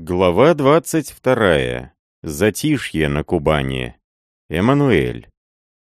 Глава 22. Затишье на Кубани. Эммануэль.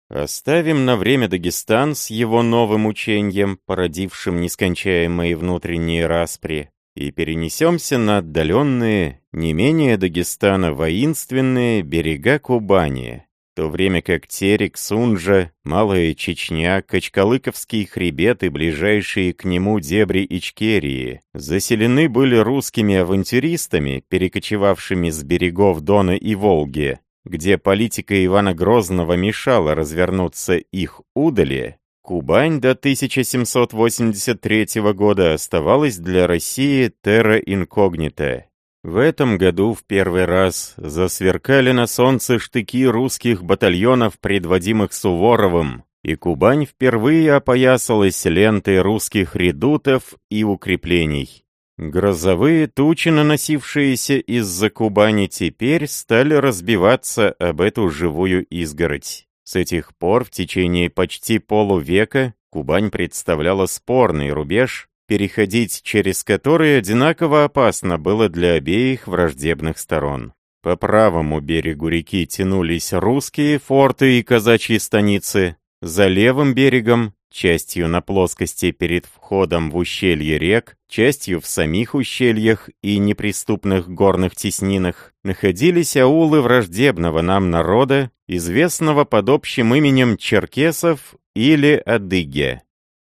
Оставим на время Дагестан с его новым учением, породившим нескончаемые внутренние распри, и перенесемся на отдаленные, не менее Дагестана воинственные берега Кубани, то время как Терек, Сунжа, Малая Чечня, Качкалыковский хребет и ближайшие к нему дебри Ичкерии заселены были русскими авантюристами, перекочевавшими с берегов Дона и Волги, где политика Ивана Грозного мешала развернуться их удали, Кубань до 1783 года оставалась для России терра инкогнита, в этом году в первый раз засверкали на солнце штыки русских батальонов, предводимых Суворовым, и Кубань впервые опоясалась лентой русских редутов и укреплений. Грозовые тучи, наносившиеся из-за Кубани, теперь стали разбиваться об эту живую изгородь. С этих пор в течение почти полувека Кубань представляла спорный рубеж переходить через которые одинаково опасно было для обеих враждебных сторон. По правому берегу реки тянулись русские форты и казачьи станицы, за левым берегом, частью на плоскости перед входом в ущелье рек, частью в самих ущельях и неприступных горных теснинах, находились аулы враждебного нам народа, известного под общим именем черкесов или адыге.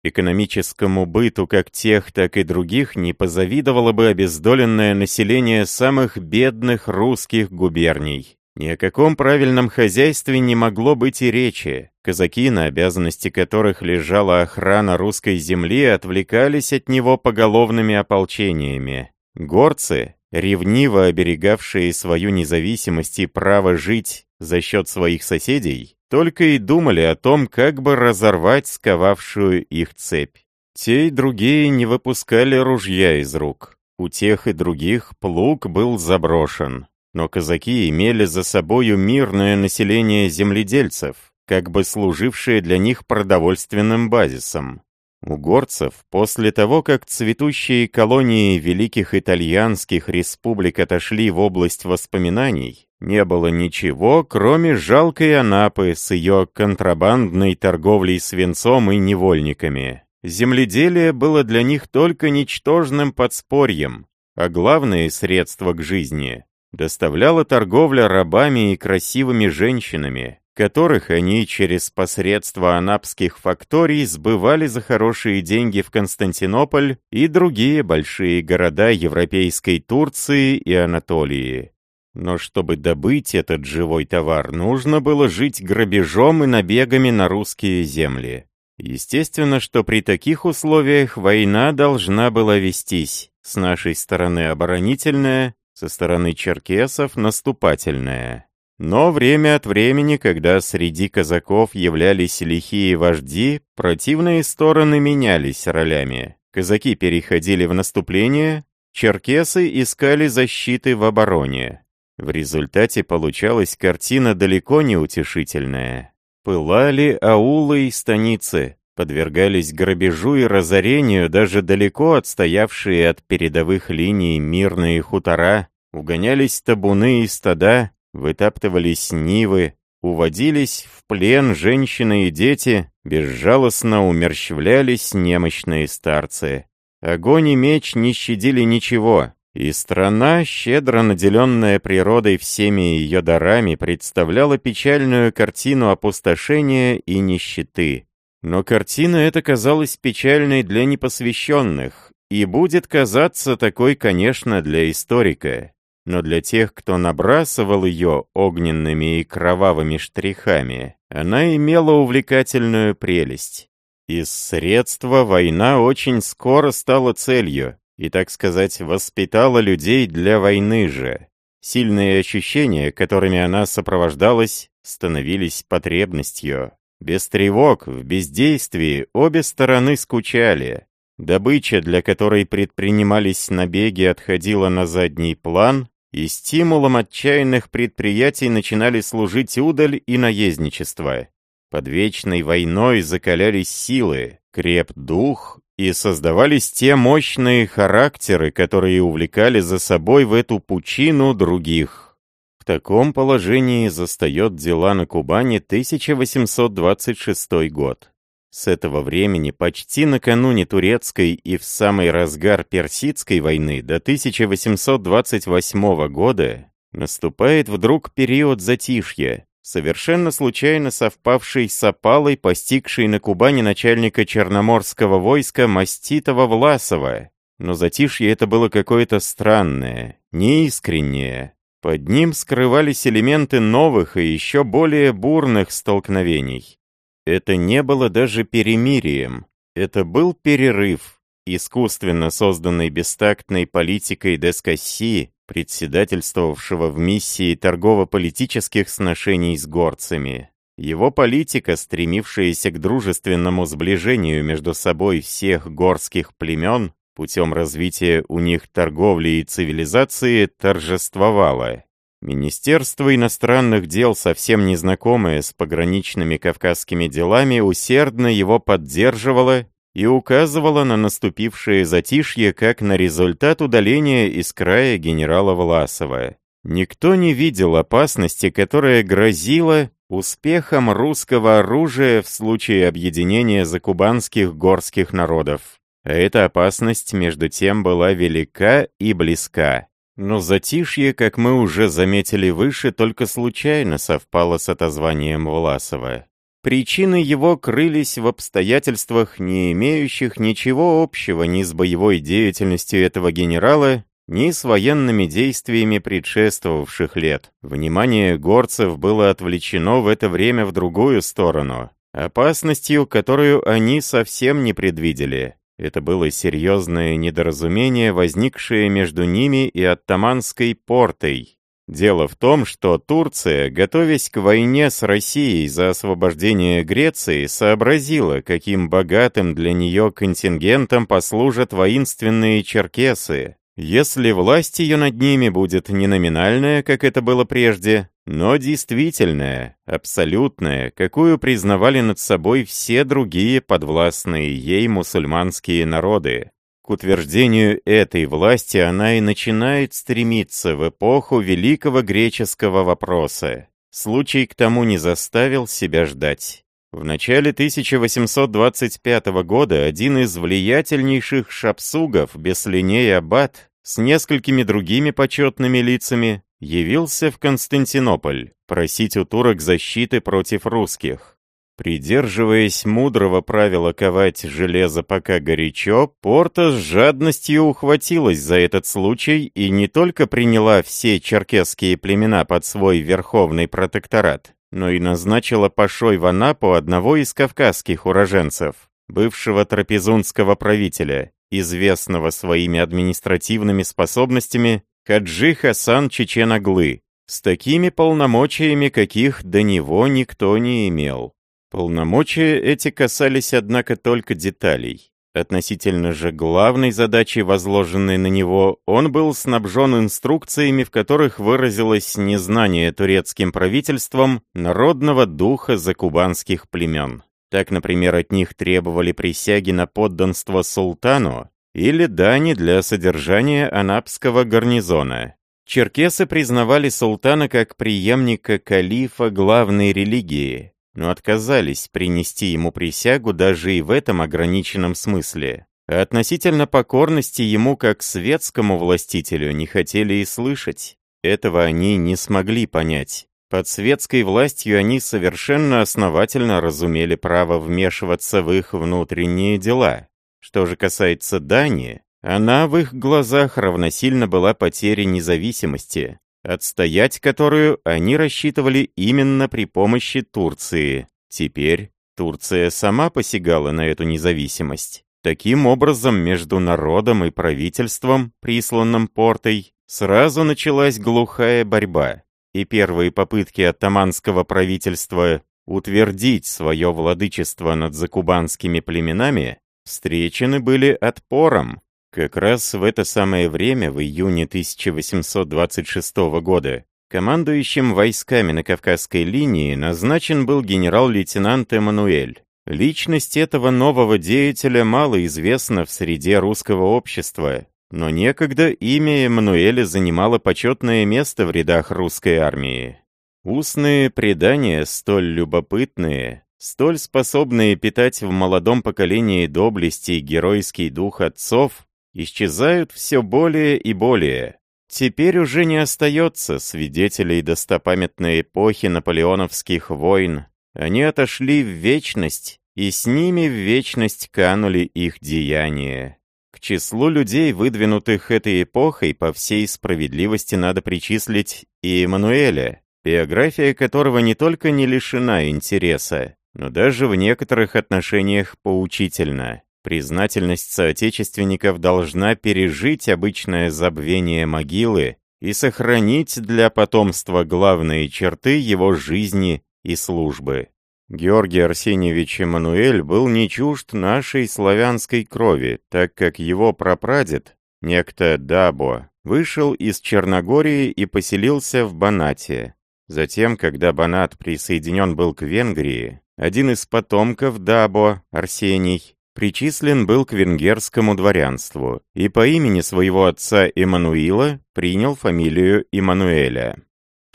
Экономическому быту как тех, так и других не позавидовало бы обездоленное население самых бедных русских губерний. Ни о каком правильном хозяйстве не могло быть и речи. Казаки, на обязанности которых лежала охрана русской земли, отвлекались от него поголовными ополчениями. Горцы, ревниво оберегавшие свою независимость и право жить за счет своих соседей, только и думали о том, как бы разорвать сковавшую их цепь. Те и другие не выпускали ружья из рук. У тех и других плуг был заброшен. Но казаки имели за собою мирное население земледельцев, как бы служившее для них продовольственным базисом. У горцев, после того, как цветущие колонии великих итальянских республик отошли в область воспоминаний, не было ничего, кроме жалкой Анапы с ее контрабандной торговлей свинцом и невольниками. Земледелие было для них только ничтожным подспорьем, а главное средство к жизни доставляла торговля рабами и красивыми женщинами, которых они через посредство анапских факторий сбывали за хорошие деньги в Константинополь и другие большие города европейской Турции и Анатолии. Но чтобы добыть этот живой товар, нужно было жить грабежом и набегами на русские земли. Естественно, что при таких условиях война должна была вестись, с нашей стороны оборонительная, со стороны черкесов наступательная. Но время от времени, когда среди казаков являлись лихие вожди, противные стороны менялись ролями. Казаки переходили в наступление, черкесы искали защиты в обороне. В результате получалась картина далеко не утешительная. Пылали аулы и станицы, подвергались грабежу и разорению даже далеко отстоявшие от передовых линий мирные хутора, угонялись табуны и стада, вытаптывались нивы, уводились в плен женщины и дети, безжалостно умерщвлялись немощные старцы. Огонь и меч не щадили ничего, и страна, щедро наделенная природой всеми ее дарами, представляла печальную картину опустошения и нищеты. Но картина эта казалась печальной для непосвященных, и будет казаться такой, конечно, для историка. Но для тех, кто набрасывал ее огненными и кровавыми штрихами, она имела увлекательную прелесть. Из средства война очень скоро стала целью, и, так сказать, воспитала людей для войны же. Сильные ощущения, которыми она сопровождалась, становились потребностью. Без тревог, в бездействии обе стороны скучали. Добыча, для которой предпринимались набеги, отходила на задний план, и стимулом отчаянных предприятий начинали служить удаль и наездничество. Под вечной войной закалялись силы, креп дух, и создавались те мощные характеры, которые увлекали за собой в эту пучину других. В таком положении застает дела на Кубани 1826 год. С этого времени, почти накануне турецкой и в самый разгар персидской войны до 1828 года, наступает вдруг период затишья, совершенно случайно совпавший с опалой, постигшей на Кубани начальника черноморского войска Маститова-Власова. Но затишье это было какое-то странное, неискреннее. Под ним скрывались элементы новых и еще более бурных столкновений. Это не было даже перемирием, это был перерыв, искусственно созданный бестактной политикой Дескасси, председательствовавшего в миссии торгово-политических сношений с горцами. Его политика, стремившаяся к дружественному сближению между собой всех горских племен, путем развития у них торговли и цивилизации, торжествовала. Министерство иностранных дел, совсем незнакомое с пограничными кавказскими делами, усердно его поддерживало и указывала на наступившее затишье как на результат удаления из края генерала Власова. Никто не видел опасности, которая грозила успехом русского оружия в случае объединения закубанских горских народов. А эта опасность, между тем, была велика и близка. Но затишье, как мы уже заметили выше, только случайно совпало с отозванием Власова. Причины его крылись в обстоятельствах, не имеющих ничего общего ни с боевой деятельностью этого генерала, ни с военными действиями предшествовавших лет. Внимание горцев было отвлечено в это время в другую сторону, опасностью, которую они совсем не предвидели. Это было серьезное недоразумение, возникшее между ними и оттаманской портой, Дело в том, что Турция, готовясь к войне с Россией за освобождение Греции, сообразила, каким богатым для нее контингентом послужат воинственные черкесы, если власть ее над ними будет не номинальная, как это было прежде, но действительная, абсолютная, какую признавали над собой все другие подвластные ей мусульманские народы. К утверждению этой власти она и начинает стремиться в эпоху великого греческого вопроса. Случай к тому не заставил себя ждать. В начале 1825 года один из влиятельнейших шапсугов, Беслиней Аббат, с несколькими другими почетными лицами, явился в Константинополь просить у турок защиты против русских. Придерживаясь мудрого правила ковать железо пока горячо, Порта с жадностью ухватилась за этот случай и не только приняла все черкесские племена под свой верховный протекторат, но и назначила пашой в Анапу одного из кавказских уроженцев, бывшего трапезунского правителя, известного своими административными способностями Хаджи Хасан Чеченаглы, с такими полномочиями, каких до него никто не имел. Полномочия эти касались, однако, только деталей. Относительно же главной задачи, возложенной на него, он был снабжен инструкциями, в которых выразилось незнание турецким правительством народного духа закубанских племен. Так, например, от них требовали присяги на подданство султану или дани для содержания анапского гарнизона. Черкесы признавали султана как преемника калифа главной религии, но отказались принести ему присягу даже и в этом ограниченном смысле. А относительно покорности ему как светскому властителю не хотели и слышать. Этого они не смогли понять. Под светской властью они совершенно основательно разумели право вмешиваться в их внутренние дела. Что же касается Дании, она в их глазах равносильно была потере независимости, отстоять которую они рассчитывали именно при помощи Турции. Теперь Турция сама посягала на эту независимость. Таким образом, между народом и правительством, присланным портой, сразу началась глухая борьба, и первые попытки оттаманского правительства утвердить свое владычество над закубанскими племенами встречены были отпором, как раз в это самое время, в июне 1826 года, Командующим войсками на Кавказской линии назначен был генерал-лейтенант Эммануэль. Личность этого нового деятеля мало известна в среде русского общества, но некогда имя Эммануэля занимало почетное место в рядах русской армии. Устные предания столь любопытные, столь способные питать в молодом поколении доблести и геройский дух отцов, исчезают все более и более. Теперь уже не остается свидетелей достопамятной эпохи наполеоновских войн. Они отошли в вечность, и с ними в вечность канули их деяния. К числу людей, выдвинутых этой эпохой, по всей справедливости надо причислить и Эммануэля, биография которого не только не лишена интереса, но даже в некоторых отношениях поучительна. Признательность соотечественников должна пережить обычное забвение могилы и сохранить для потомства главные черты его жизни и службы. Георгий Арсеньевич Эммануэль был не чужд нашей славянской крови, так как его прапрадед, некто Дабо, вышел из Черногории и поселился в Банате. Затем, когда Банат присоединен был к Венгрии, один из потомков Дабо, Арсений, причислен был к венгерскому дворянству и по имени своего отца Эммануила принял фамилию Иммануэля.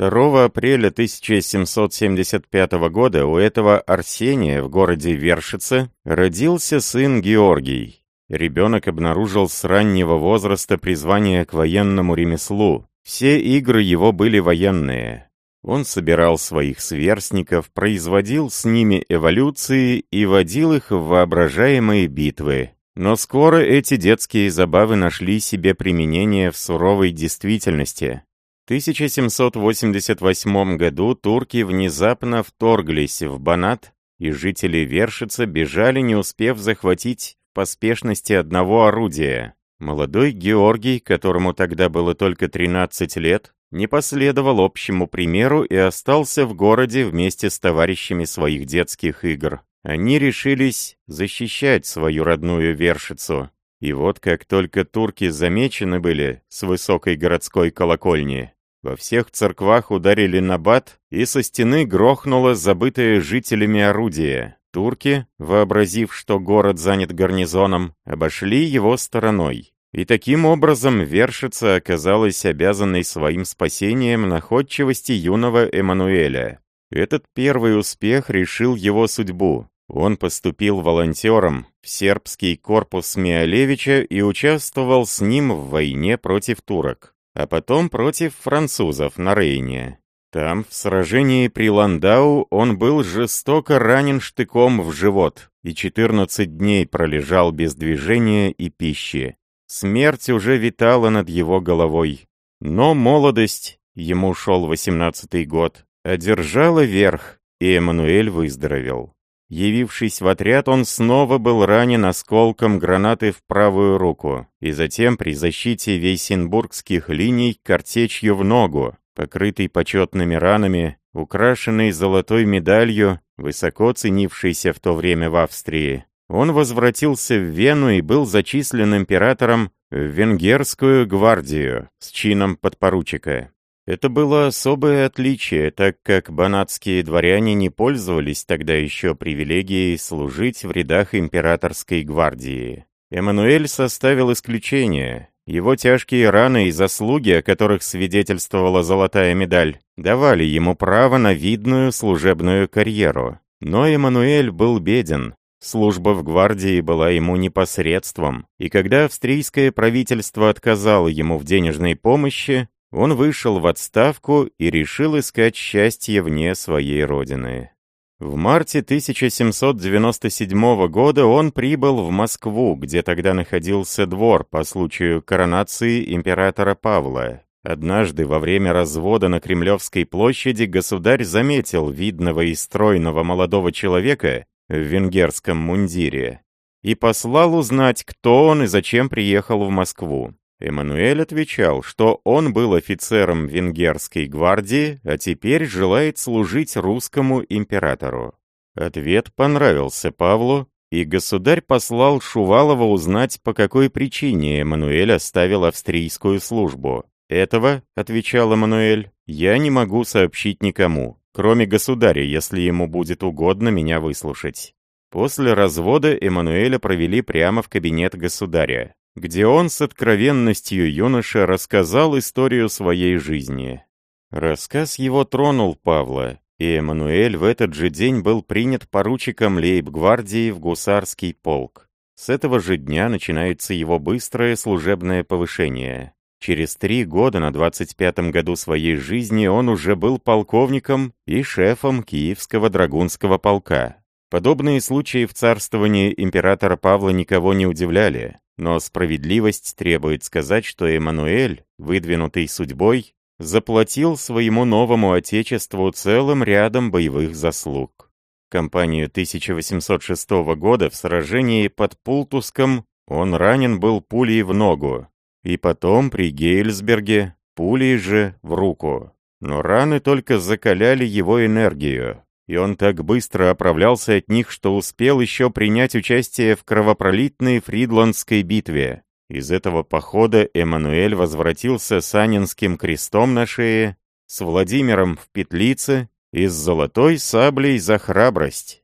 2 апреля 1775 года у этого Арсения в городе Вершице родился сын Георгий. Ребенок обнаружил с раннего возраста призвание к военному ремеслу. Все игры его были военные. Он собирал своих сверстников, производил с ними эволюции и водил их в воображаемые битвы. Но скоро эти детские забавы нашли себе применение в суровой действительности. В 1788 году турки внезапно вторглись в Банат, и жители Вершица бежали, не успев захватить поспешности одного орудия. Молодой Георгий, которому тогда было только 13 лет, не последовал общему примеру и остался в городе вместе с товарищами своих детских игр. Они решились защищать свою родную вершицу. И вот как только турки замечены были с высокой городской колокольни, во всех церквах ударили на бат, и со стены грохнуло забытое жителями орудие. Турки, вообразив, что город занят гарнизоном, обошли его стороной. И таким образом вершица оказалась обязанной своим спасением находчивости юного Эммануэля. Этот первый успех решил его судьбу. Он поступил волонтером в сербский корпус Миолевича и участвовал с ним в войне против турок, а потом против французов на Рейне. Там, в сражении при Ландау, он был жестоко ранен штыком в живот и 14 дней пролежал без движения и пищи. Смерть уже витала над его головой. Но молодость, ему шел восемнадцатый год, одержала верх, и Эммануэль выздоровел. Явившись в отряд, он снова был ранен осколком гранаты в правую руку, и затем при защите вейсенбургских линий картечью в ногу, покрытый почетными ранами, украшенный золотой медалью, высоко ценившейся в то время в Австрии, он возвратился в Вену и был зачислен императором в Венгерскую гвардию с чином подпоручика. Это было особое отличие, так как банатские дворяне не пользовались тогда еще привилегией служить в рядах императорской гвардии. Эммануэль составил исключение. Его тяжкие раны и заслуги, о которых свидетельствовала золотая медаль, давали ему право на видную служебную карьеру. Но Эммануэль был беден, Служба в гвардии была ему непосредством, и когда австрийское правительство отказало ему в денежной помощи, он вышел в отставку и решил искать счастье вне своей родины. В марте 1797 года он прибыл в Москву, где тогда находился двор по случаю коронации императора Павла. Однажды во время развода на Кремлевской площади государь заметил видного и стройного молодого человека, в венгерском мундире и послал узнать, кто он и зачем приехал в Москву. Эммануэль отвечал, что он был офицером венгерской гвардии, а теперь желает служить русскому императору. Ответ понравился Павлу, и государь послал Шувалова узнать, по какой причине Эммануэль оставил австрийскую службу. «Этого, — отвечал Эммануэль, — я не могу сообщить никому, кроме государя, если ему будет угодно меня выслушать». После развода Эммануэля провели прямо в кабинет государя, где он с откровенностью юноша рассказал историю своей жизни. Рассказ его тронул Павла, и Эммануэль в этот же день был принят поручиком лейб-гвардии в гусарский полк. С этого же дня начинается его быстрое служебное повышение. Через три года на 25-м году своей жизни он уже был полковником и шефом Киевского драгунского полка. Подобные случаи в царствовании императора Павла никого не удивляли, но справедливость требует сказать, что Эммануэль, выдвинутый судьбой, заплатил своему новому отечеству целым рядом боевых заслуг. Кампанию 1806 года в сражении под Пултуском он ранен был пулей в ногу, и потом при Гейльсберге пулей же в руку. Но раны только закаляли его энергию, и он так быстро оправлялся от них, что успел еще принять участие в кровопролитной Фридландской битве. Из этого похода Эммануэль возвратился с Анинским крестом на шее, с Владимиром в петлице и с золотой саблей за храбрость.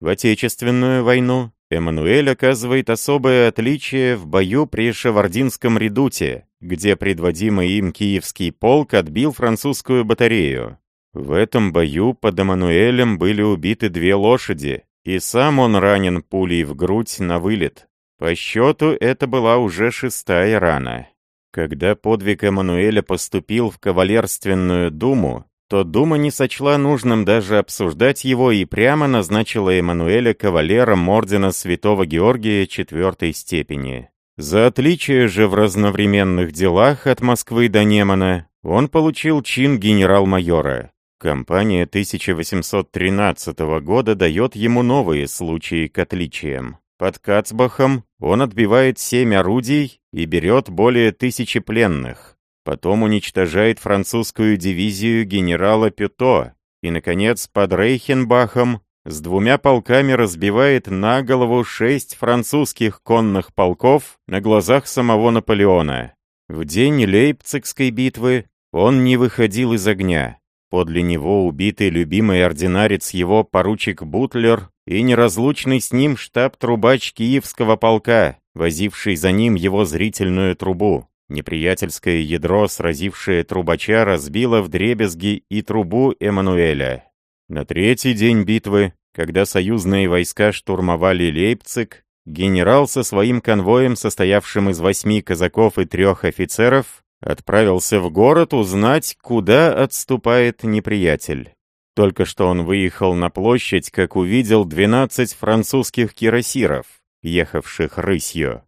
В Отечественную войну Эммануэль оказывает особое отличие в бою при Шевардинском редуте, где предводимый им киевский полк отбил французскую батарею. В этом бою под Эммануэлем были убиты две лошади, и сам он ранен пулей в грудь на вылет. По счету, это была уже шестая рана. Когда подвиг Эммануэля поступил в кавалерственную думу, то дума не сочла нужным даже обсуждать его и прямо назначила Эммануэля кавалером ордена Святого Георгия четвертой степени. За отличие же в разновременных делах от Москвы до Немана он получил чин генерал-майора. Кампания 1813 года дает ему новые случаи к отличиям. Под Кацбахом он отбивает семь орудий и берет более тысячи пленных. Потом уничтожает французскую дивизию генерала Пюто. И, наконец, под Рейхенбахом с двумя полками разбивает на голову шесть французских конных полков на глазах самого Наполеона. В день Лейпцигской битвы он не выходил из огня. Подле него убитый любимый ординарец его поручик Бутлер и неразлучный с ним штаб-трубач Киевского полка, возивший за ним его зрительную трубу. Неприятельское ядро, сразившее трубача, разбило вдребезги и трубу Эммануэля. На третий день битвы, когда союзные войска штурмовали Лейпциг, генерал со своим конвоем, состоявшим из восьми казаков и трех офицеров, Отправился в город узнать, куда отступает неприятель. Только что он выехал на площадь, как увидел 12 французских кирасиров, ехавших рысью.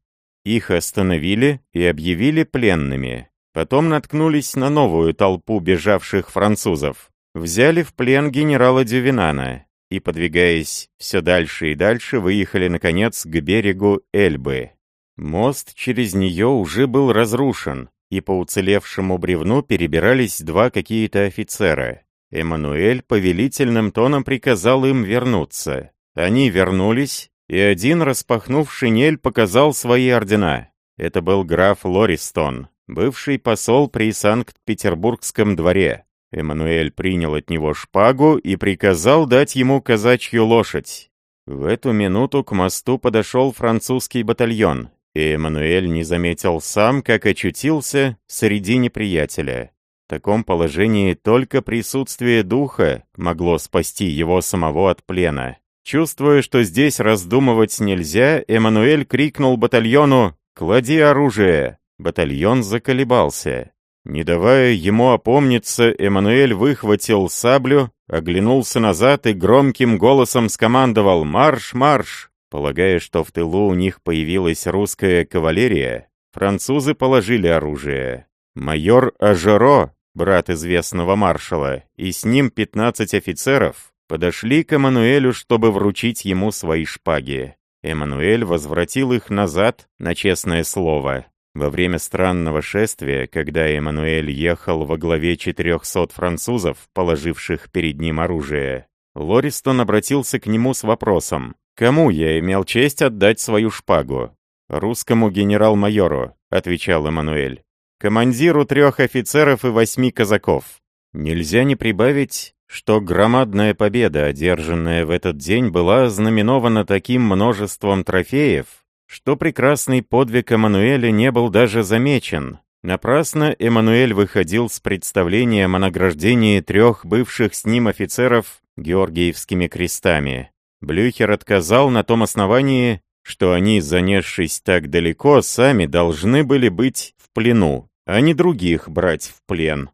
Их остановили и объявили пленными. Потом наткнулись на новую толпу бежавших французов. Взяли в плен генерала Дювинана и, подвигаясь все дальше и дальше, выехали, наконец, к берегу Эльбы. Мост через нее уже был разрушен, и по уцелевшему бревну перебирались два какие-то офицера. Эммануэль повелительным тоном приказал им вернуться. Они вернулись, и один, распахнув шинель, показал свои ордена. Это был граф Лористон, бывший посол при Санкт-Петербургском дворе. Эммануэль принял от него шпагу и приказал дать ему казачью лошадь. В эту минуту к мосту подошел французский батальон, и Эммануэль не заметил сам, как очутился среди неприятеля. В таком положении только присутствие духа могло спасти его самого от плена. Чувствуя, что здесь раздумывать нельзя, Эммануэль крикнул батальону «Клади оружие!». Батальон заколебался. Не давая ему опомниться, Эммануэль выхватил саблю, оглянулся назад и громким голосом скомандовал «Марш, марш!». Полагая, что в тылу у них появилась русская кавалерия, французы положили оружие. Майор Ажеро, брат известного маршала, и с ним 15 офицеров подошли к Эммануэлю, чтобы вручить ему свои шпаги. Эммануэль возвратил их назад на честное слово. Во время странного шествия, когда Эммануэль ехал во главе 400 французов, положивших перед ним оружие, Лористон обратился к нему с вопросом, «Кому я имел честь отдать свою шпагу?» «Русскому генерал-майору», — отвечал Эммануэль. командиру трех офицеров и восьми казаков. Нельзя не прибавить, что громадная победа, одержанная в этот день, была знаменована таким множеством трофеев, что прекрасный подвиг Эммануэля не был даже замечен. Напрасно Эммануэль выходил с представлением о награждении трех бывших с ним офицеров георгиевскими крестами. Блюхер отказал на том основании, что они, занесшись так далеко, сами должны были быть в плену, а не других брать в плен.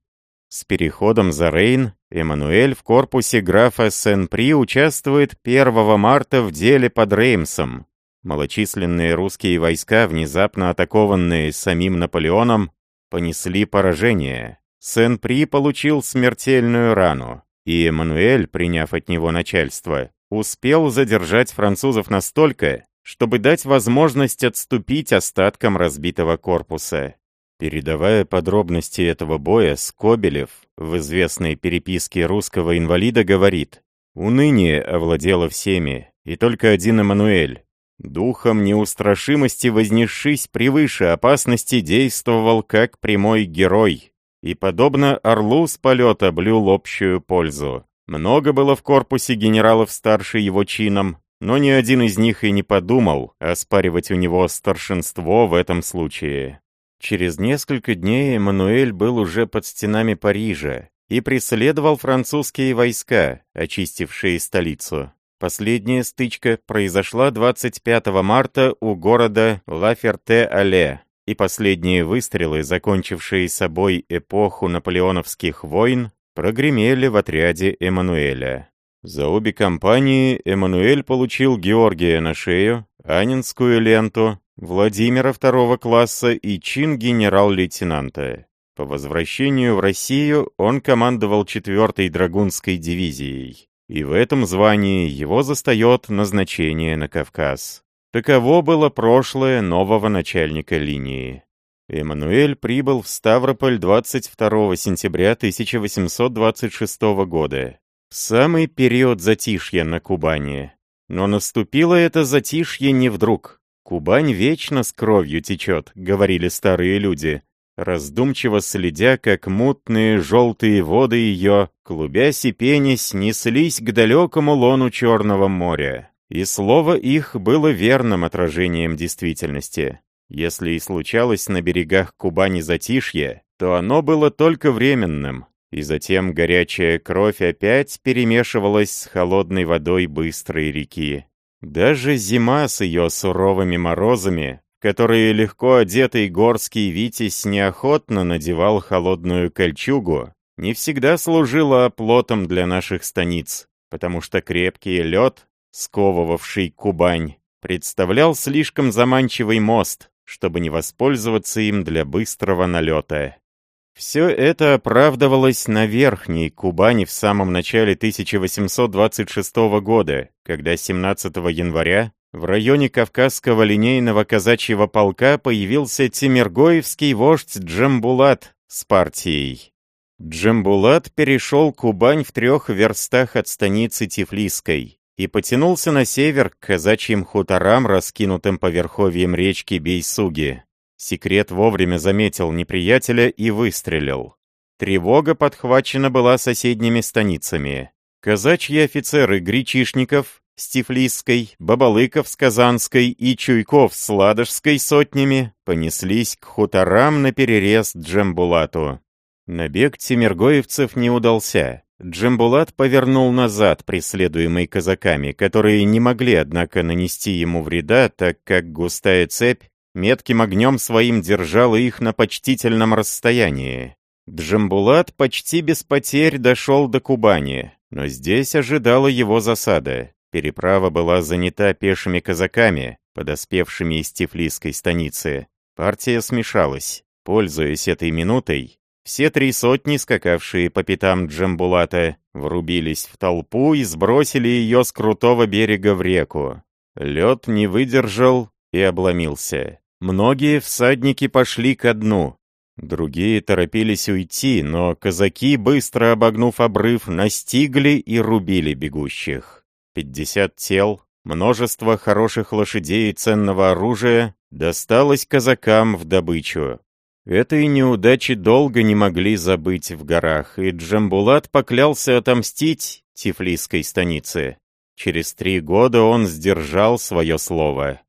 С переходом за Рейн Эммануэль в корпусе графа Сен-При участвует 1 марта в деле под Реймсом. Малочисленные русские войска, внезапно атакованные самим Наполеоном, понесли поражение. Сен-При получил смертельную рану, и Эммануэль, приняв от него начальство, успел задержать французов настолько, чтобы дать возможность отступить остаткам разбитого корпуса. Передавая подробности этого боя, Скобелев в известной переписке русского инвалида говорит «Уныние овладело всеми, и только один Эммануэль, духом неустрашимости вознесшись превыше опасности, действовал как прямой герой, и, подобно орлу с полета, блюл общую пользу. Много было в корпусе генералов старше его чином, но ни один из них и не подумал оспаривать у него старшинство в этом случае. Через несколько дней Эммануэль был уже под стенами Парижа и преследовал французские войска, очистившие столицу. Последняя стычка произошла 25 марта у города Ла-Ферте-Але, и последние выстрелы, закончившие собой эпоху наполеоновских войн, прогремели в отряде Эммануэля. За обе кампании Эммануэль получил Георгия на шею, Анинскую ленту, Владимира второго класса и чин генерал-лейтенанта. По возвращению в Россию он командовал 4-й Драгунской дивизией, и в этом звании его застает назначение на Кавказ. Таково было прошлое нового начальника линии. Эммануэль прибыл в Ставрополь 22 сентября 1826 года, самый период затишья на Кубани. Но наступило это затишье не вдруг. «Кубань вечно с кровью течет», — говорили старые люди, раздумчиво следя, как мутные желтые воды ее, клубясь и пенясь, неслись к далекому лону Черного моря. И слово их было верным отражением действительности. Если и случалось на берегах Кубани затишье, то оно было только временным, и затем горячая кровь опять перемешивалась с холодной водой быстрой реки. Даже зима с ее суровыми морозами, которые легко одетый горский витязь неохотно надевал холодную кольчугу, не всегда служила оплотом для наших станиц, потому что крепкий лед, сковывавший Кубань, представлял слишком заманчивый мост, чтобы не воспользоваться им для быстрого налета. Все это оправдывалось на Верхней Кубани в самом начале 1826 года, когда 17 января в районе Кавказского линейного казачьего полка появился Тимиргоевский вождь Джамбулат с партией. Джамбулат перешел Кубань в трех верстах от станицы Тифлисской и потянулся на север к казачьим хуторам, раскинутым по верховьям речки Бейсуги. Секрет вовремя заметил неприятеля и выстрелил. Тревога подхвачена была соседними станицами. Казачьи офицеры Гречишников с Тифлисской, Бабалыков с Казанской и Чуйков с Ладожской сотнями понеслись к хуторам на перерез Джамбулату. Набег тимиргоевцев не удался. Джамбулат повернул назад, преследуемый казаками, которые не могли, однако, нанести ему вреда, так как густая цепь метким огнем своим держала их на почтительном расстоянии. Джамбулат почти без потерь дошел до Кубани, но здесь ожидала его засада. Переправа была занята пешими казаками, подоспевшими из Тифлисской станицы. Партия смешалась. Пользуясь этой минутой, все три сотни, скакавшие по пятам Джамбулата, врубились в толпу и сбросили ее с крутого берега в реку. Лед не выдержал и обломился. Многие всадники пошли ко дну. Другие торопились уйти, но казаки, быстро обогнув обрыв, настигли и рубили бегущих. Пятьдесят тел, множество хороших лошадей и ценного оружия досталось казакам в добычу. Этой неудачи долго не могли забыть в горах, и Джамбулат поклялся отомстить Тифлисской станице. Через три года он сдержал свое слово.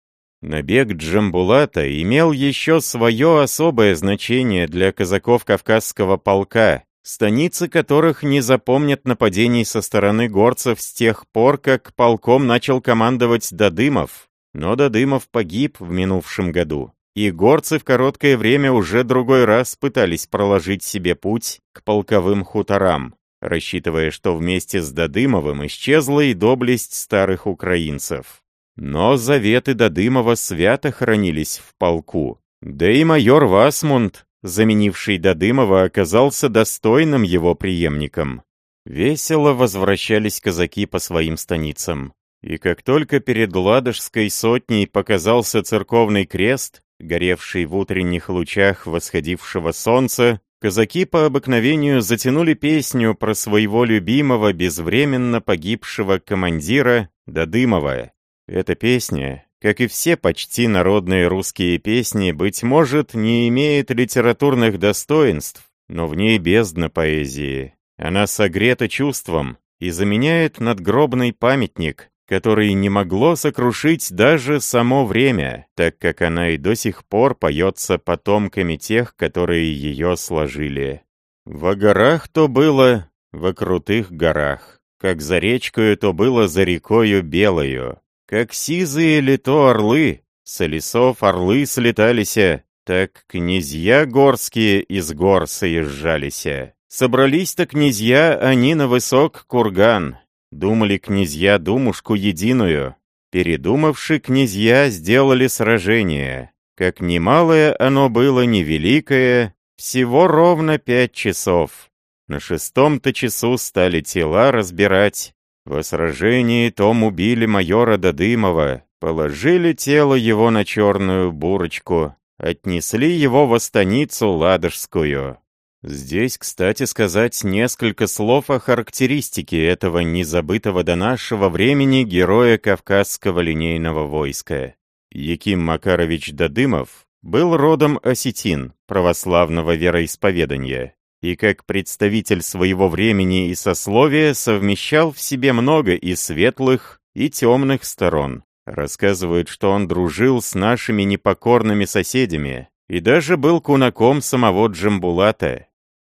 Набег Джамбулата имел еще свое особое значение для казаков Кавказского полка, станицы которых не запомнят нападений со стороны горцев с тех пор, как полком начал командовать Дадымов. Но Дадымов погиб в минувшем году, и горцы в короткое время уже другой раз пытались проложить себе путь к полковым хуторам, рассчитывая, что вместе с Дадымовым исчезла и доблесть старых украинцев. Но заветы Дадымова свято хранились в полку. Да и майор Васмунд, заменивший Дадымова, оказался достойным его преемником. Весело возвращались казаки по своим станицам. И как только перед Ладожской сотней показался церковный крест, горевший в утренних лучах восходившего солнца, казаки по обыкновению затянули песню про своего любимого безвременно погибшего командира Дадымова. Эта песня, как и все почти народные русские песни, быть может, не имеет литературных достоинств, но в ней бездна поэзии. Она согрета чувством и заменяет надгробный памятник, который не могло сокрушить даже само время, так как она и до сих пор поется потомками тех, которые ее сложили. Во горах то было, во крутых горах, как за речкою то было за рекою белою, как сизые ли то орлы, с лесов орлы слеталися, так князья горские из гор соезжалися. Собрались-то князья они на высок курган, думали князья думушку единую. Передумавши князья сделали сражение. Как немалое оно было невеликое, всего ровно пять часов. На шестом-то часу стали тела разбирать, во сражении Том убили майора Додымова, положили тело его на черную бурочку, отнесли его в станицу Ладожскую. Здесь, кстати сказать, несколько слов о характеристике этого незабытого до нашего времени героя Кавказского линейного войска. Яким Макарович Додымов был родом осетин православного вероисповедания и как представитель своего времени и сословия совмещал в себе много и светлых, и темных сторон. Рассказывают, что он дружил с нашими непокорными соседями и даже был кунаком самого Джамбулата.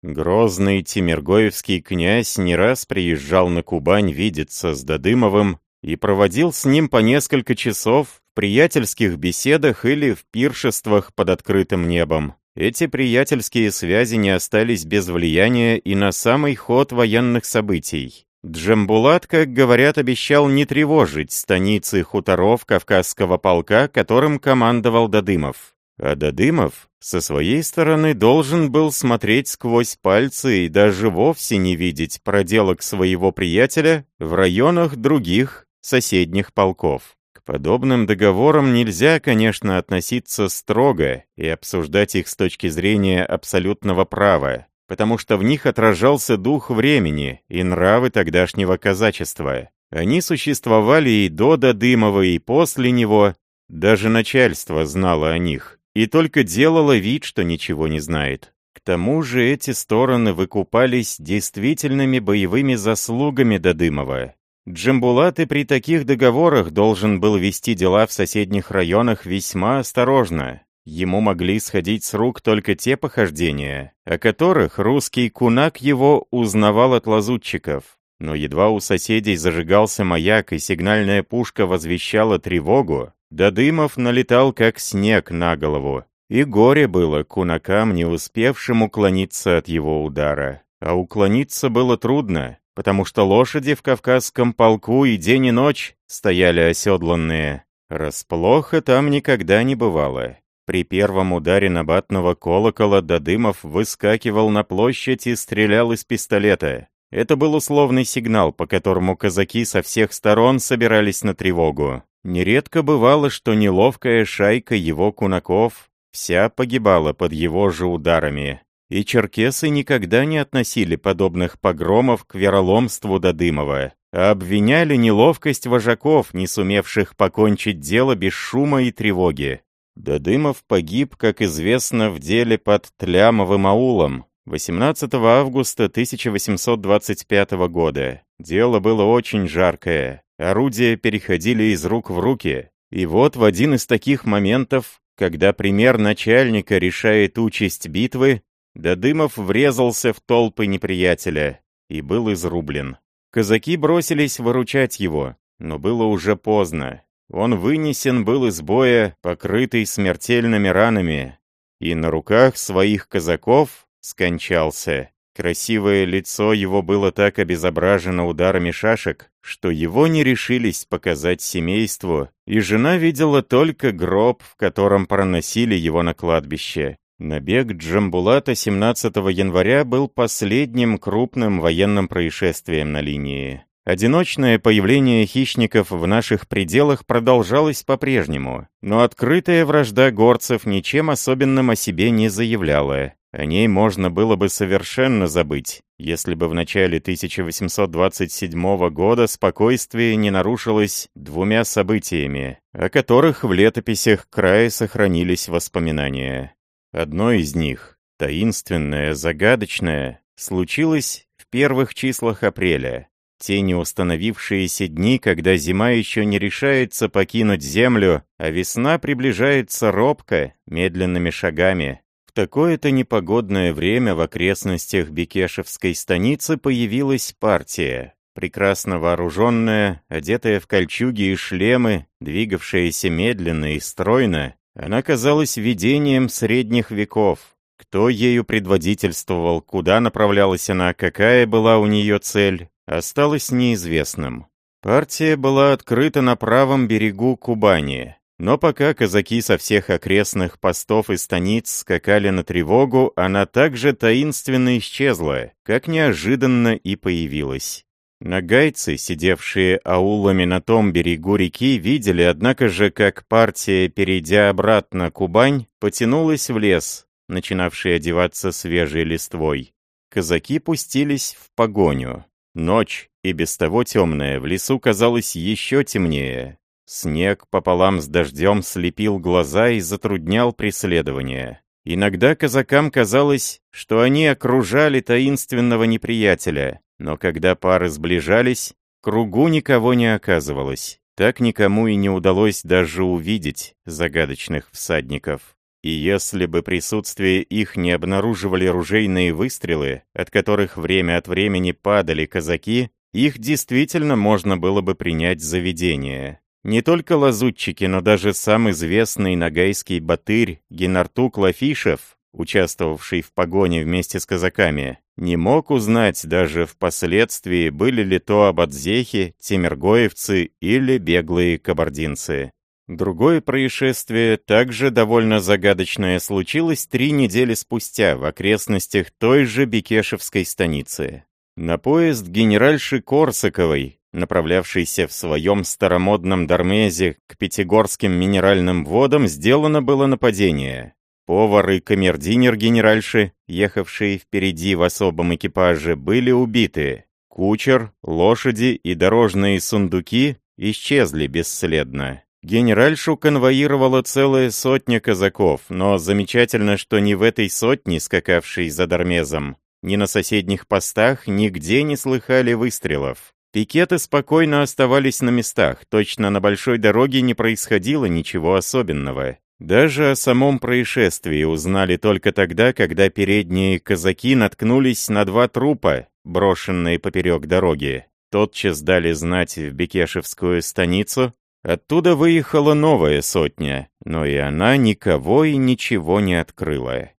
Грозный Тимиргоевский князь не раз приезжал на Кубань видеться с Додымовым и проводил с ним по несколько часов в приятельских беседах или в пиршествах под открытым небом. Эти приятельские связи не остались без влияния и на самый ход военных событий. Джамбулат, как говорят, обещал не тревожить станицы хуторов Кавказского полка, которым командовал Дадымов. А Дадымов, со своей стороны, должен был смотреть сквозь пальцы и даже вовсе не видеть проделок своего приятеля в районах других соседних полков подобным договорам нельзя, конечно, относиться строго и обсуждать их с точки зрения абсолютного права, потому что в них отражался дух времени и нравы тогдашнего казачества. Они существовали и до Додымова, и после него, даже начальство знало о них, и только делало вид, что ничего не знает. К тому же эти стороны выкупались действительными боевыми заслугами Додымова, Джамбулат и при таких договорах должен был вести дела в соседних районах весьма осторожно. Ему могли сходить с рук только те похождения, о которых русский кунак его узнавал от лазутчиков. Но едва у соседей зажигался маяк и сигнальная пушка возвещала тревогу, Додымов налетал как снег на голову. И горе было кунакам, не успевшим уклониться от его удара. А уклониться было трудно, потому что лошади в Кавказском полку и день и ночь стояли оседланные. Расплохо там никогда не бывало. При первом ударе набатного колокола Додымов выскакивал на площадь и стрелял из пистолета. Это был условный сигнал, по которому казаки со всех сторон собирались на тревогу. Нередко бывало, что неловкая шайка его кунаков вся погибала под его же ударами и черкесы никогда не относили подобных погромов к вероломству Додымова, а обвиняли неловкость вожаков, не сумевших покончить дело без шума и тревоги. Додымов погиб, как известно, в деле под Тлямовым аулом 18 августа 1825 года. Дело было очень жаркое, орудия переходили из рук в руки. И вот в один из таких моментов, когда пример начальника решает участь битвы, Додымов врезался в толпы неприятеля и был изрублен. Казаки бросились выручать его, но было уже поздно. Он вынесен был из боя, покрытый смертельными ранами, и на руках своих казаков скончался. Красивое лицо его было так обезображено ударами шашек, что его не решились показать семейству, и жена видела только гроб, в котором проносили его на кладбище. Набег Джамбулата 17 января был последним крупным военным происшествием на линии. Одиночное появление хищников в наших пределах продолжалось по-прежнему, но открытая вражда горцев ничем особенным о себе не заявляла. О ней можно было бы совершенно забыть, если бы в начале 1827 года спокойствие не нарушилось двумя событиями, о которых в летописях края сохранились воспоминания. Одно из них, таинственное, загадочное, случилось в первых числах апреля, те неустановившиеся дни, когда зима еще не решается покинуть землю, а весна приближается робко, медленными шагами. В такое-то непогодное время в окрестностях Бекешевской станицы появилась партия, прекрасно вооруженная, одетая в кольчуги и шлемы, двигавшаяся медленно и стройно, она казалась видением средних веков. Кто ею предводительствовал, куда направлялась она, какая была у нее цель, осталось неизвестным. Партия была открыта на правом берегу Кубани, но пока казаки со всех окрестных постов и станиц скакали на тревогу, она также таинственно исчезла, как неожиданно и появилась. Нагайцы, сидевшие аулами на том берегу реки, видели, однако же, как партия, перейдя обратно Кубань, потянулась в лес, начинавший одеваться свежей листвой. Казаки пустились в погоню. Ночь, и без того темная, в лесу казалась еще темнее. Снег пополам с дождем слепил глаза и затруднял преследование. Иногда казакам казалось, что они окружали таинственного неприятеля, но когда пары сближались, кругу никого не оказывалось. Так никому и не удалось даже увидеть загадочных всадников. И если бы присутствие их не обнаруживали ружейные выстрелы, от которых время от времени падали казаки, их действительно можно было бы принять за видение. Не только лазутчики, но даже сам известный нагайский батырь Генартук Лафишев, участвовавший в погоне вместе с казаками, не мог узнать даже впоследствии, были ли то абадзехи, темергоевцы или беглые кабардинцы. Другое происшествие, также довольно загадочное, случилось три недели спустя в окрестностях той же Бекешевской станицы. На поезд генеральши Корсаковой, направлявшийся в своем старомодном Дармезе к Пятигорским минеральным водам, сделано было нападение. Повар и камердинер генеральши, ехавшие впереди в особом экипаже, были убиты. Кучер, лошади и дорожные сундуки исчезли бесследно. Генеральшу конвоировала целая сотня казаков, но замечательно, что ни в этой сотне, скакавшей за Дармезом, ни на соседних постах нигде не слыхали выстрелов. Пикеты спокойно оставались на местах, точно на большой дороге не происходило ничего особенного. Даже о самом происшествии узнали только тогда, когда передние казаки наткнулись на два трупа, брошенные поперек дороги. Тотчас дали знать в Бекешевскую станицу, Оттуда выехала новая сотня, но и она никого и ничего не открыла.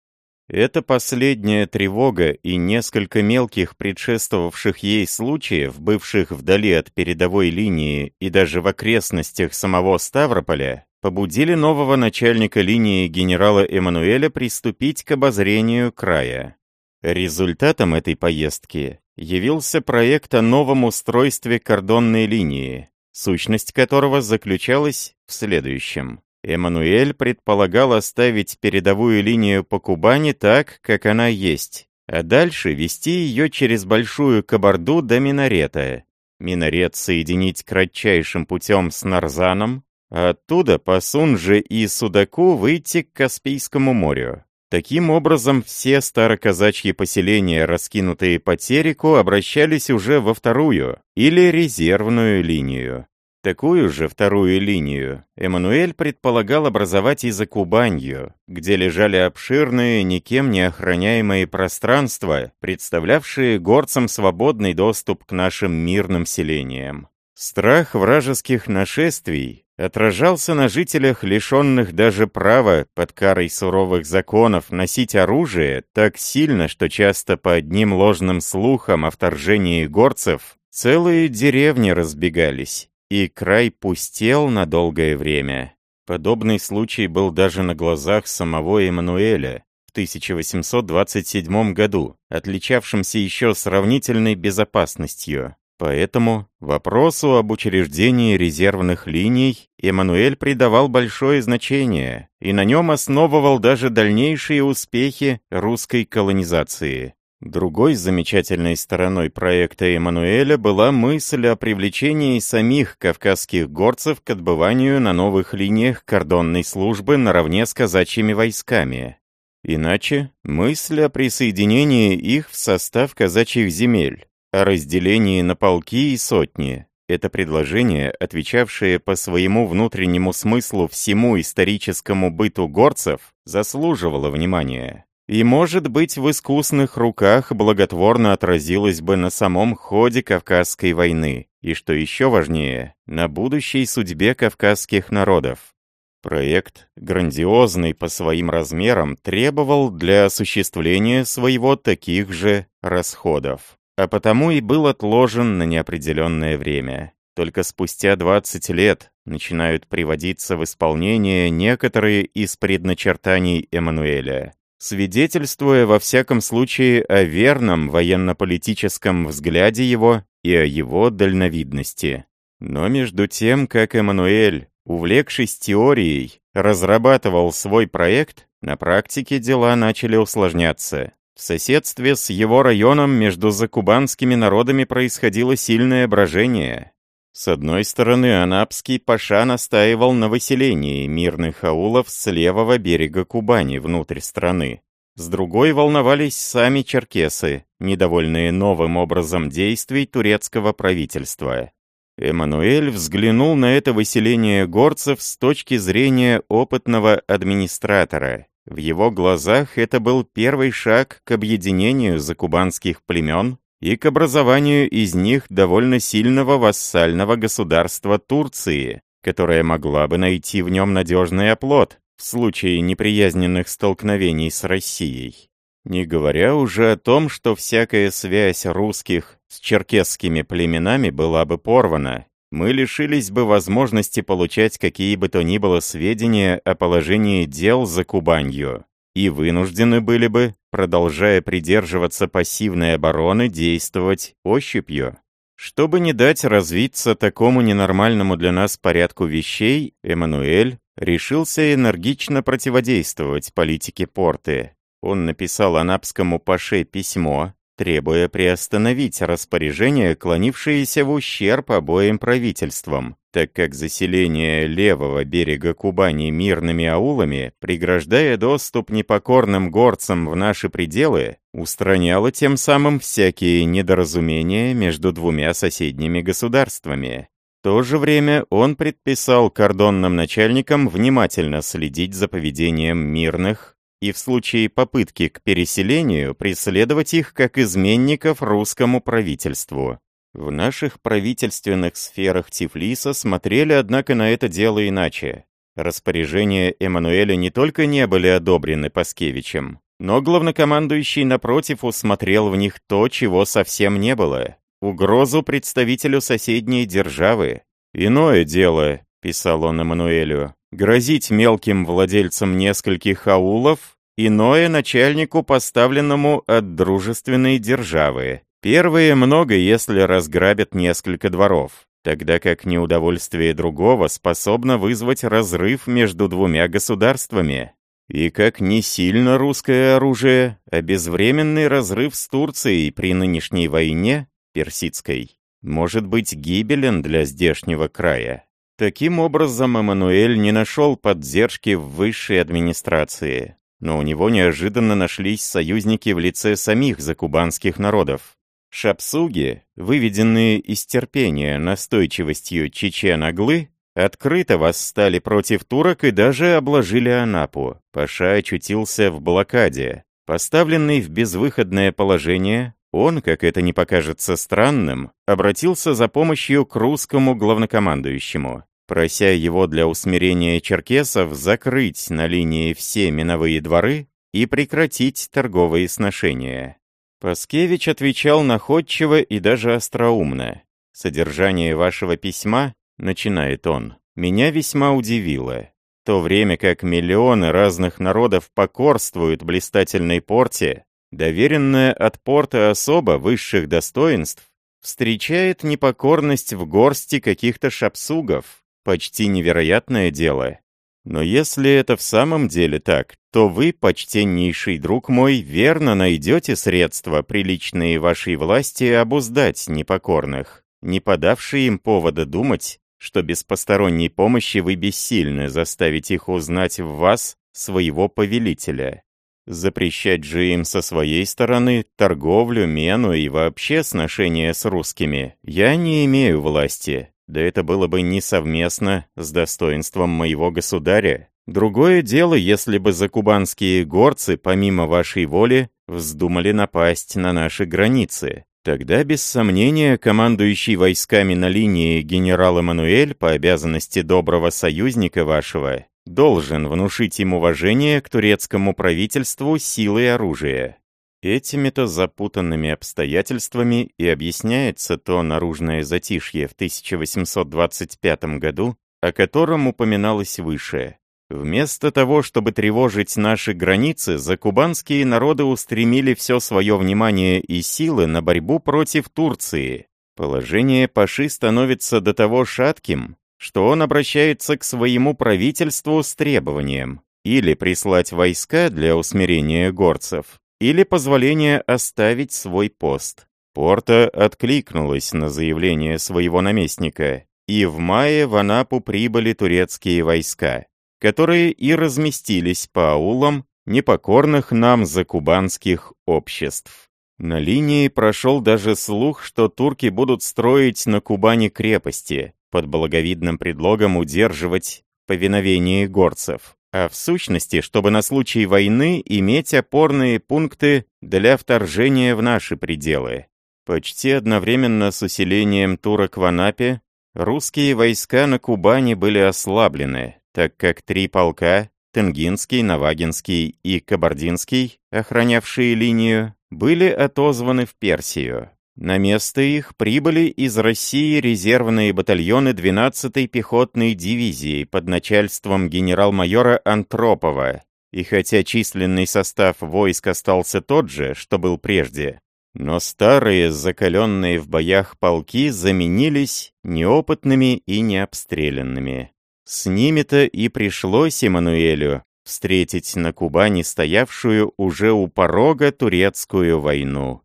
Эта последняя тревога и несколько мелких предшествовавших ей случаев, бывших вдали от передовой линии и даже в окрестностях самого Ставрополя, побудили нового начальника линии генерала Эммануэля приступить к обозрению края. Результатом этой поездки явился проект о новом устройстве кордонной линии, сущность которого заключалась в следующем. Эммануэль предполагал оставить передовую линию по Кубани так, как она есть, а дальше вести ее через Большую Кабарду до Минарета. Минарет соединить кратчайшим путем с Нарзаном, а оттуда по Сунже и Судаку выйти к Каспийскому морю. Таким образом, все староказачьи поселения, раскинутые по Тереку, обращались уже во вторую или резервную линию. Такую же вторую линию Эммануэль предполагал образовать и за Кубанью, где лежали обширные, никем не охраняемые пространства, представлявшие горцам свободный доступ к нашим мирным селениям. Страх вражеских нашествий отражался на жителях, лишенных даже права под карой суровых законов носить оружие так сильно, что часто по одним ложным слухам о вторжении горцев целые деревни разбегались, и край пустел на долгое время. Подобный случай был даже на глазах самого Эммануэля в 1827 году, отличавшимся еще сравнительной безопасностью. Поэтому вопросу об учреждении резервных линий Эммануэль придавал большое значение и на нем основывал даже дальнейшие успехи русской колонизации. Другой замечательной стороной проекта Эммануэля была мысль о привлечении самих кавказских горцев к отбыванию на новых линиях кордонной службы наравне с казачьими войсками. Иначе мысль о присоединении их в состав казачьих земель о разделении на полки и сотни. Это предложение, отвечавшее по своему внутреннему смыслу всему историческому быту горцев, заслуживало внимания. И, может быть, в искусных руках благотворно отразилось бы на самом ходе Кавказской войны, и, что еще важнее, на будущей судьбе кавказских народов. Проект, грандиозный по своим размерам, требовал для осуществления своего таких же расходов а потому и был отложен на неопределенное время. Только спустя 20 лет начинают приводиться в исполнение некоторые из предначертаний Эммануэля, свидетельствуя во всяком случае о верном военно-политическом взгляде его и о его дальновидности. Но между тем, как Эммануэль, увлекшись теорией, разрабатывал свой проект, на практике дела начали усложняться. В соседстве с его районом между закубанскими народами происходило сильное брожение. С одной стороны, Анапский паша настаивал на выселении мирных аулов с левого берега Кубани внутрь страны. С другой волновались сами черкесы, недовольные новым образом действий турецкого правительства. Эммануэль взглянул на это выселение горцев с точки зрения опытного администратора в его глазах это был первый шаг к объединению закубанских племен и к образованию из них довольно сильного вассального государства Турции, которое могла бы найти в нем надежный оплот в случае неприязненных столкновений с Россией. Не говоря уже о том, что всякая связь русских с черкесскими племенами была бы порвана, мы лишились бы возможности получать какие бы то ни было сведения о положении дел за Кубанью и вынуждены были бы, продолжая придерживаться пассивной обороны, действовать ощупью. Чтобы не дать развиться такому ненормальному для нас порядку вещей, Эммануэль решился энергично противодействовать политике порты. Он написал анапскому паше письмо, требуя приостановить распоряжение, клонившееся в ущерб обоим правительствам, так как заселение левого берега Кубани мирными аулами, преграждая доступ непокорным горцам в наши пределы, устраняло тем самым всякие недоразумения между двумя соседними государствами. В то же время он предписал кордонным начальникам внимательно следить за поведением мирных, и в случае попытки к переселению преследовать их как изменников русскому правительству. В наших правительственных сферах Тифлиса смотрели, однако, на это дело иначе. Распоряжения Эммануэля не только не были одобрены Паскевичем, но главнокомандующий, напротив, усмотрел в них то, чего совсем не было — угрозу представителю соседней державы. «Иное дело», — писал он Эммануэлю, — «грозить мелким владельцам нескольких аулов иное начальнику, поставленному от дружественной державы. Первые много, если разграбят несколько дворов, тогда как неудовольствие другого способно вызвать разрыв между двумя государствами. И как не сильно русское оружие, а безвременный разрыв с Турцией при нынешней войне, персидской, может быть гибелен для здешнего края. Таким образом, Эммануэль не нашел поддержки в высшей администрации, но у него неожиданно нашлись союзники в лице самих закубанских народов. Шапсуги, выведенные из терпения настойчивостью чечен-аглы, открыто восстали против турок и даже обложили Анапу. Паша очутился в блокаде. Поставленный в безвыходное положение, он, как это не покажется странным, обратился за помощью к русскому главнокомандующему, прося его для усмирения черкесов закрыть на линии все миновые дворы и прекратить торговые сношения. Паскевич отвечал находчиво и даже остроумно. «Содержание вашего письма, — начинает он, — меня весьма удивило. В то время как миллионы разных народов покорствуют блистательной порте, доверенная от порта особа высших достоинств встречает непокорность в горсти каких-то шапсугов. Почти невероятное дело. Но если это в самом деле так, то вы, почтеннейший друг мой, верно найдете средства, приличные вашей власти, обуздать непокорных, не подавшие им повода думать, что без посторонней помощи вы бессильны заставить их узнать в вас своего повелителя. Запрещать же им со своей стороны торговлю, мену и вообще сношения с русскими я не имею власти, да это было бы не совместно с достоинством моего государя. Другое дело, если бы закубанские горцы, помимо вашей воли, вздумали напасть на наши границы. Тогда, без сомнения, командующий войсками на линии генерал Эммануэль, по обязанности доброго союзника вашего, должен внушить им уважение к турецкому правительству силой оружия. Этими-то запутанными обстоятельствами и объясняется то наружное затишье в 1825 году, о котором упоминалось выше. Вместо того, чтобы тревожить наши границы, закубанские народы устремили все свое внимание и силы на борьбу против Турции. Положение Паши становится до того шатким, что он обращается к своему правительству с требованием или прислать войска для усмирения горцев, или позволение оставить свой пост. Порта откликнулась на заявление своего наместника, и в мае в Анапу прибыли турецкие войска, которые и разместились по аулам непокорных нам закубанских обществ. На линии прошел даже слух, что турки будут строить на Кубани крепости, под благовидным предлогом удерживать повиновение горцев а в сущности, чтобы на случай войны иметь опорные пункты для вторжения в наши пределы. Почти одновременно с усилением турок в Анапе, русские войска на Кубани были ослаблены, так как три полка, Тенгинский, Навагинский и Кабардинский, охранявшие линию, были отозваны в Персию. На место их прибыли из России резервные батальоны 12-й пехотной дивизии под начальством генерал-майора Антропова. И хотя численный состав войск остался тот же, что был прежде, но старые, закаленные в боях полки заменились неопытными и необстрелянными. С ними-то и пришлось Эммануэлю встретить на Кубани стоявшую уже у порога турецкую войну.